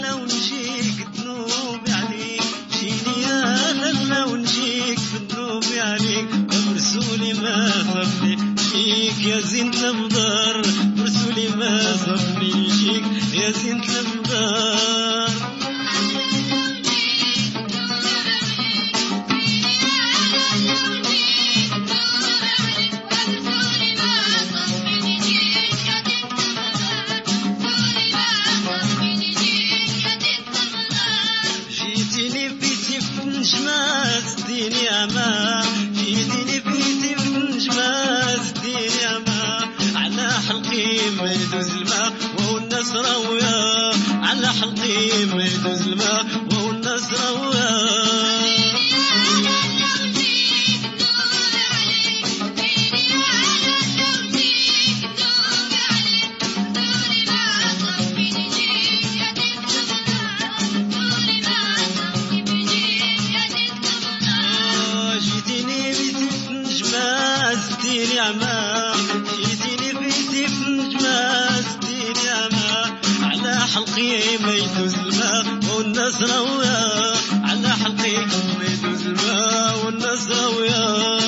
não diz. على حلقي ما يدوز الماء وهو الناس راوية على حلقي ما يدوز الماء وهو الناس راوية حلقي ما يدوز الماء والناس راوية على حلقي ما يدوز الماء والناس راوية.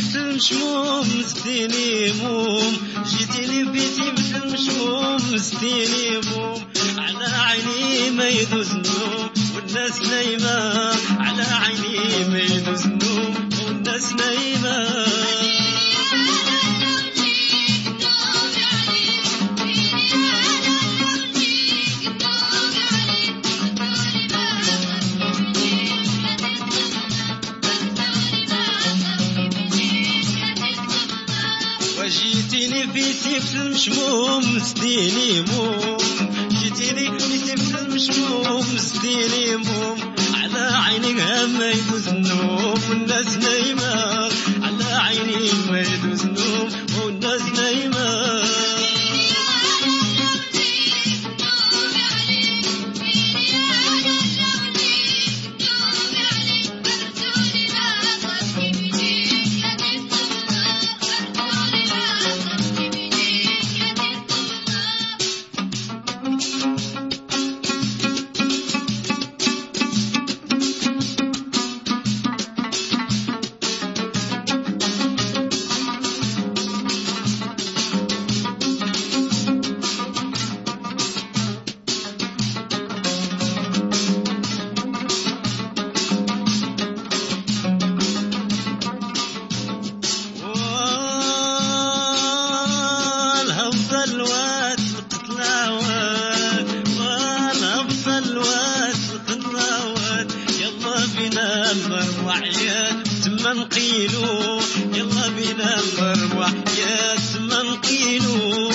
في المشموم زديني موم. جيتيني بيتي في المشموم زديني موم. على عيني ما يدوز النوم والناس نايمة على عيني ما يدوز النوم والناس نايمة بيتي في المشموم زديني موم جيتيني بيتي في المشموم زديني موم على عيني ما يدوز النوم والناس نايمة على عيني ما يدوز النوم تما نقيلو يلا بينا المروع يا تما نقيلو